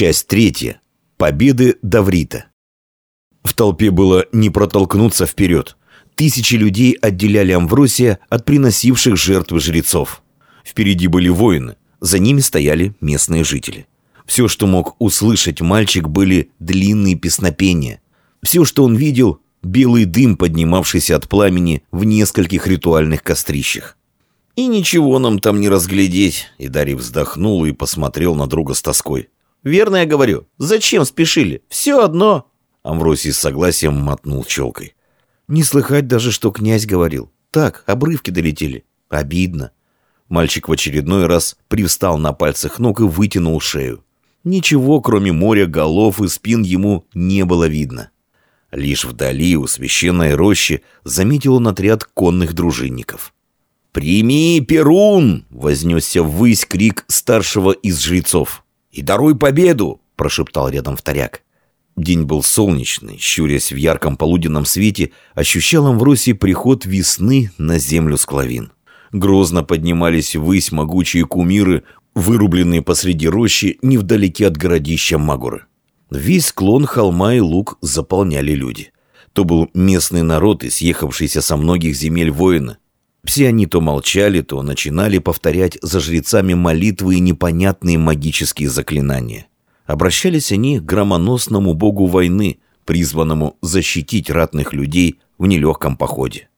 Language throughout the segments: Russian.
Часть третья. Победы Даврита. В толпе было не протолкнуться вперед. Тысячи людей отделяли Амвросия от приносивших жертвы жрецов. Впереди были воины, за ними стояли местные жители. Все, что мог услышать мальчик, были длинные песнопения. Все, что он видел, белый дым, поднимавшийся от пламени в нескольких ритуальных кострищах. «И ничего нам там не разглядеть», — и Дарий вздохнул и посмотрел на друга с тоской. «Верно я говорю. Зачем спешили? Все одно». Амвросий с согласием мотнул челкой. «Не слыхать даже, что князь говорил. Так, обрывки долетели. Обидно». Мальчик в очередной раз привстал на пальцах ног и вытянул шею. Ничего, кроме моря голов и спин, ему не было видно. Лишь вдали, у священной рощи, заметил он отряд конных дружинников. «Прими, Перун!» — вознесся ввысь крик старшего из жрецов. «И даруй победу!» — прошептал рядом вторяк. День был солнечный, щурясь в ярком полуденном свете, ощущал Амвросий приход весны на землю склавин. Грозно поднимались ввысь могучие кумиры, вырубленные посреди рощи невдалеке от городища Магуры. Весь склон холма и луг заполняли люди. То был местный народ и съехавшийся со многих земель воины. Все они то молчали, то начинали повторять за жрецами молитвы и непонятные магические заклинания. Обращались они к громоносному богу войны, призванному защитить ратных людей в нелегком походе.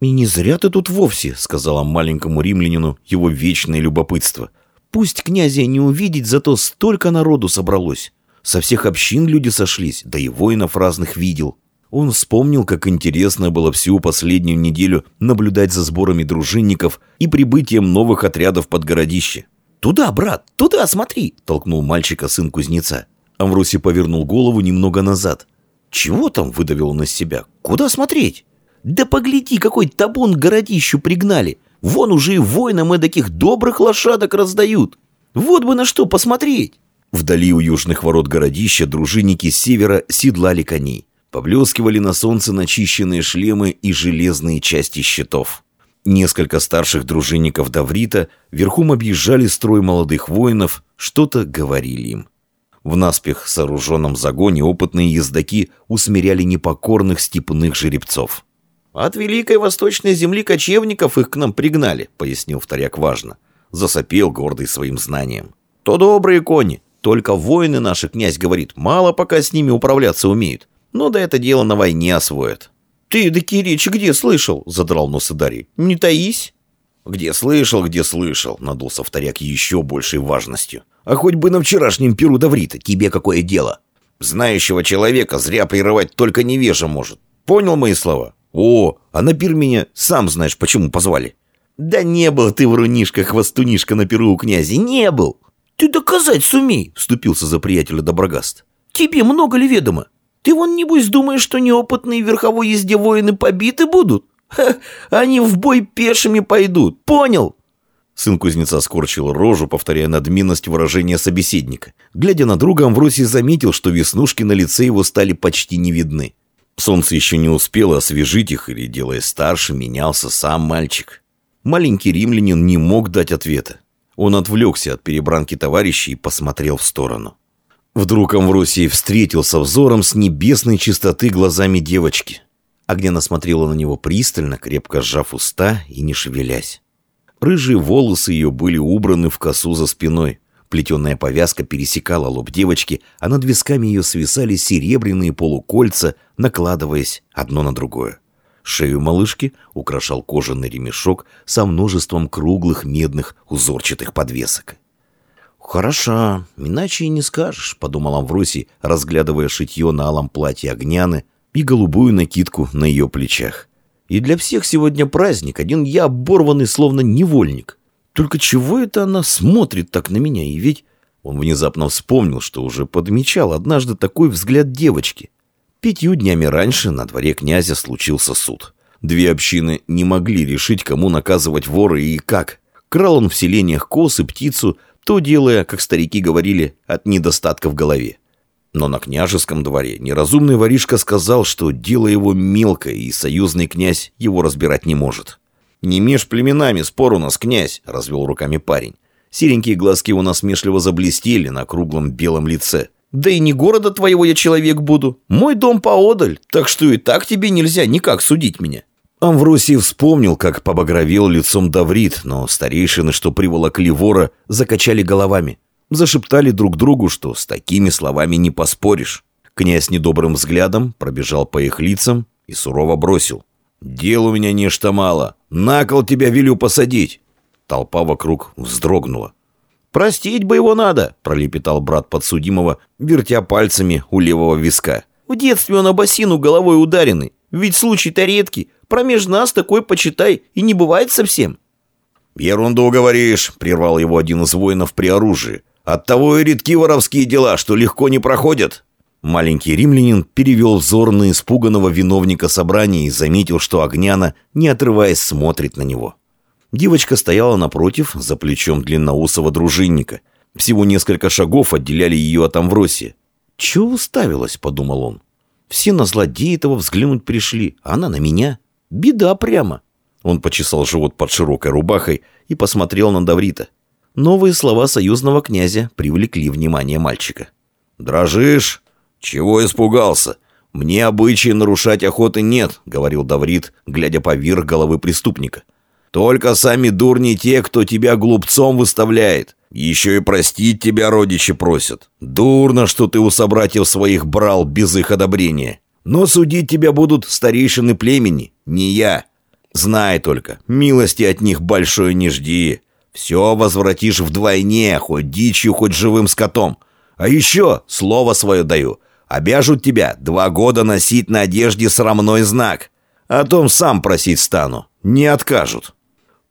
«И не зря ты тут вовсе», — сказала маленькому римлянину его вечное любопытство. «Пусть князя не увидеть, зато столько народу собралось. Со всех общин люди сошлись, да и воинов разных видел». Он вспомнил, как интересно было всю последнюю неделю наблюдать за сборами дружинников и прибытием новых отрядов под городище. «Туда, брат, туда, смотри!» – толкнул мальчика сын кузнеца. Амвросий повернул голову немного назад. «Чего там?» – выдавил он из себя. «Куда смотреть?» «Да погляди, какой табун городищу пригнали! Вон уже и воинам таких добрых лошадок раздают! Вот бы на что посмотреть!» Вдали у южных ворот городища дружинники с севера седлали коней. Поблескивали на солнце начищенные шлемы и железные части щитов. Несколько старших дружинников Даврита верхом объезжали строй молодых воинов, что-то говорили им. В наспех сооруженном загоне опытные ездаки усмиряли непокорных степных жеребцов. «От великой восточной земли кочевников их к нам пригнали», — пояснил вторяк важно. Засопел, гордый своим знанием. «То добрые кони, только воины наши, князь говорит, мало пока с ними управляться умеют. Но да это дело на войне освоят. «Ты такие речи где слышал?» — задрал нос Дарий. «Не таись». «Где слышал, где слышал», — надулся вторяк еще большей важностью. «А хоть бы на вчерашнем перу Даврита, тебе какое дело? Знающего человека зря прерывать только невежа может. Понял мои слова? О, а на пир меня сам знаешь, почему позвали». «Да не был ты, врунишка-хвостунишка, на перу у князя, не был!» «Ты доказать сумей!» — вступился за приятеля Доброгаст. «Тебе много ли ведомо? Ты вон, небось, думаешь, что неопытные верховой езде воины побиты будут? Ха, они в бой пешими пойдут, понял?» Сын кузнеца скорчил рожу, повторяя надменность выражения собеседника. Глядя на друга, Амвросий заметил, что веснушки на лице его стали почти не видны. Солнце еще не успело освежить их, или, делая старше, менялся сам мальчик. Маленький римлянин не мог дать ответа. Он отвлекся от перебранки товарищей и посмотрел в сторону. Вдруг Амвросий встретился взором с небесной чистоты глазами девочки. Огняна смотрела на него пристально, крепко сжав уста и не шевелясь. Рыжие волосы ее были убраны в косу за спиной. Плетеная повязка пересекала лоб девочки, а над висками ее свисали серебряные полукольца, накладываясь одно на другое. Шею малышки украшал кожаный ремешок со множеством круглых медных узорчатых подвесок. «Хороша, иначе и не скажешь», — подумал Амвросий, разглядывая шитье на алом платье Огняны и голубую накидку на ее плечах. «И для всех сегодня праздник, один я оборванный, словно невольник. Только чего это она смотрит так на меня? И ведь...» Он внезапно вспомнил, что уже подмечал однажды такой взгляд девочки. Пятью днями раньше на дворе князя случился суд. Две общины не могли решить, кому наказывать вора и как. Крал он в селениях коз и птицу, то делая, как старики говорили, от недостатка в голове. Но на княжеском дворе неразумный воришка сказал, что дело его мелкое, и союзный князь его разбирать не может. «Не меж племенами спор у нас, князь», — развел руками парень. Серенькие глазки у насмешливо заблестели на круглом белом лице. «Да и не города твоего я человек буду. Мой дом поодаль, так что и так тебе нельзя никак судить меня». Амвросий вспомнил, как побагровел лицом Даврит, но старейшины, что приволокли вора, закачали головами. Зашептали друг другу, что с такими словами не поспоришь. Князь недобрым взглядом пробежал по их лицам и сурово бросил. «Дел у меня нечто мало. На кол тебя велю посадить». Толпа вокруг вздрогнула. «Простить бы его надо», — пролепетал брат подсудимого, вертя пальцами у левого виска. «В детстве он обосину головой ударенный. Ведь случай-то редкий. Промеж нас такой, почитай, и не бывает совсем». «Ерунду говоришь», — прервал его один из воинов при оружии. «Оттого и редки воровские дела, что легко не проходят». Маленький римлянин перевел взор на испуганного виновника собрания и заметил, что Огняна, не отрываясь, смотрит на него. Девочка стояла напротив, за плечом длинноусого дружинника. Всего несколько шагов отделяли ее от Амвросия. «Чего уставилась?» — подумал он. «Все на злодея этого взглянуть пришли, а она на меня. Беда прямо». Он почесал живот под широкой рубахой и посмотрел на Даврита. Новые слова союзного князя привлекли внимание мальчика. «Дрожишь? Чего испугался? Мне обычаи нарушать охоты нет», — говорил Даврит, глядя поверх головы преступника. Только сами дурни те, кто тебя глупцом выставляет. Еще и простить тебя родичи просят. Дурно, что ты у собратьев своих брал без их одобрения. Но судить тебя будут старейшины племени, не я. Знай только, милости от них большой не жди. Все возвратишь вдвойне, хоть дичью, хоть живым скотом. А еще, слово свое даю, обяжут тебя два года носить на одежде срамной знак. О том сам просить стану, не откажут».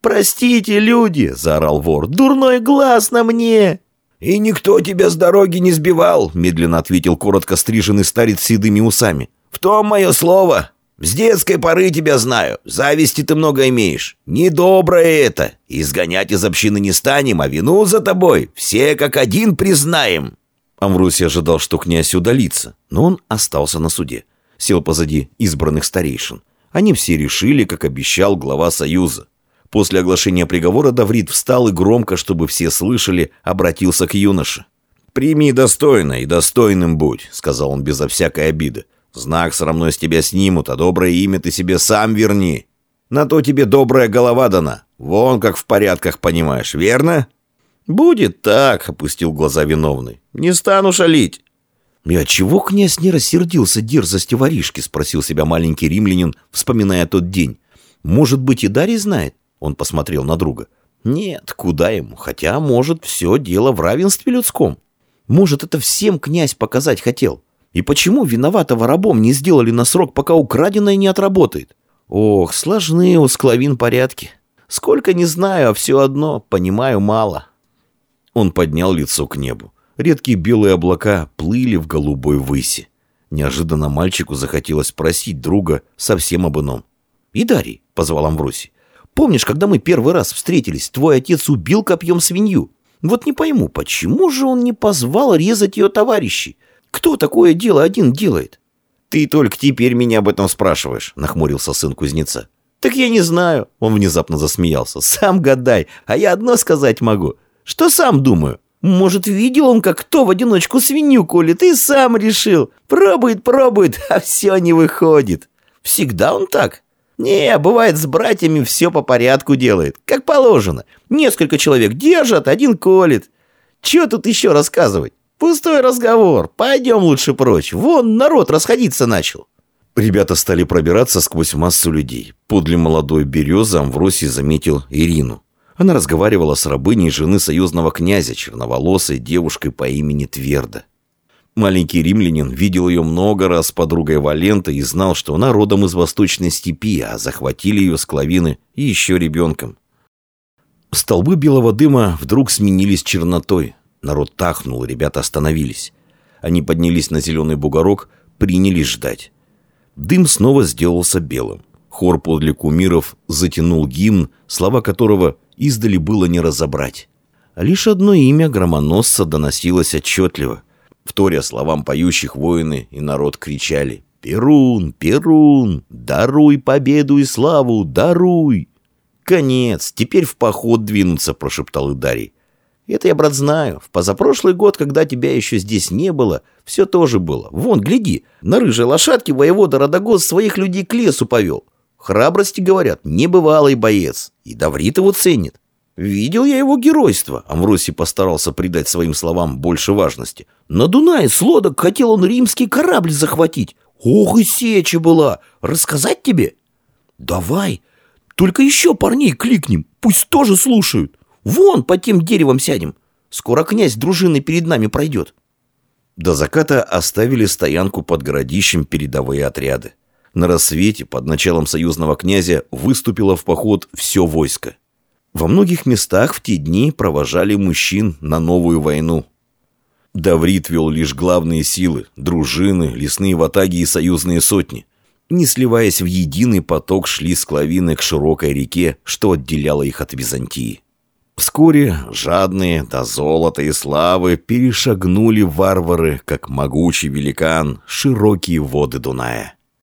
«Простите, люди!» — заорал вор. «Дурной глаз на мне!» «И никто тебя с дороги не сбивал!» — медленно ответил коротко стриженный старец с седыми усами. «В том мое слово! С детской поры тебя знаю. Зависти ты много имеешь. Недоброе это. Изгонять из общины не станем, а вину за тобой все как один признаем». Амвросий ожидал, что князь удалится, но он остался на суде. Сел позади избранных старейшин. Они все решили, как обещал глава Союза. После оглашения приговора Даврит встал и громко, чтобы все слышали, обратился к юноше. «Прими достойно и достойным будь», — сказал он безо всякой обиды. «Знак срамной с тебя снимут, а доброе имя ты себе сам верни. На то тебе добрая голова дана. Вон как в порядках понимаешь, верно?» «Будет так», — опустил глаза виновный. «Не стану шалить». «И отчего князь не рассердился дерзости воришки?» — спросил себя маленький римлянин, вспоминая тот день. «Может быть, и Дарий знает?» Он посмотрел на друга. Нет, куда ему? Хотя, может, все дело в равенстве людском. Может, это всем князь показать хотел. И почему виноватого рабом не сделали на срок, пока украденное не отработает? Ох, сложные у склавин порядки. Сколько не знаю, а все одно понимаю мало. Он поднял лицо к небу. Редкие белые облака плыли в голубой выси. Неожиданно мальчику захотелось спросить друга совсем об ином. «Идарий», — позвал Амвросий, Помнишь, когда мы первый раз встретились, твой отец убил копьем свинью? Вот не пойму, почему же он не позвал резать ее товарищей? Кто такое дело один делает? Ты только теперь меня об этом спрашиваешь, нахмурился сын кузнеца. Так я не знаю, он внезапно засмеялся. Сам гадай, а я одно сказать могу. Что сам думаю? Может, видел он, как кто в одиночку свинью колет, и сам решил. Пробует, пробует, а все не выходит. Всегда он так. «Не, бывает, с братьями все по порядку делает, как положено. Несколько человек держат, один колет. Чего тут еще рассказывать? Пустой разговор. Пойдем лучше прочь. Вон народ расходиться начал». Ребята стали пробираться сквозь массу людей. Подле молодой березы Амвросий заметил Ирину. Она разговаривала с рабыней жены союзного князя, черноволосой девушкой по имени Тверда. Маленький римлянин видел ее много раз с подругой Валенты и знал, что она родом из восточной степи, а захватили ее склавины и еще ребенком. Столбы белого дыма вдруг сменились чернотой. Народ тахнул, ребята остановились. Они поднялись на зеленый бугорок, принялись ждать. Дым снова сделался белым. Хор подле кумиров затянул гимн, слова которого издали было не разобрать. Лишь одно имя громоносца доносилось отчетливо — Вторя словам поющих воины и народ кричали «Перун! Перун! Даруй победу и славу! Даруй!» «Конец! Теперь в поход двинуться!» – прошептал Идарий. Это я, брат, знаю. В позапрошлый год, когда тебя еще здесь не было, все тоже было. Вон, гляди, на рыжей лошадке воевода Радогоз своих людей к лесу повел. Храбрости, говорят, небывалый боец. И Даврит его ценит. Видел я его геройство. Амвросий постарался придать своим словам больше важности. На Дунае с лодок хотел он римский корабль захватить. Ох и сеча была. Рассказать тебе? Давай. Только еще парней кликнем. Пусть тоже слушают. Вон по тем деревам сядем. Скоро князь дружины перед нами пройдет. До заката оставили стоянку под городищем передовые отряды. На рассвете под началом союзного князя выступило в поход все войско. Во многих местах в те дни провожали мужчин на новую войну. Даврит вел лишь главные силы – дружины, лесные ватаги и союзные сотни. Не сливаясь в единый поток, шли с Клавины к широкой реке, что отделяло их от Византии. Вскоре жадные до золота и славы перешагнули варвары, как могучий великан, широкие воды Дуная.